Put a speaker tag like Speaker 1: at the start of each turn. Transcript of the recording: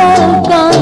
Speaker 1: का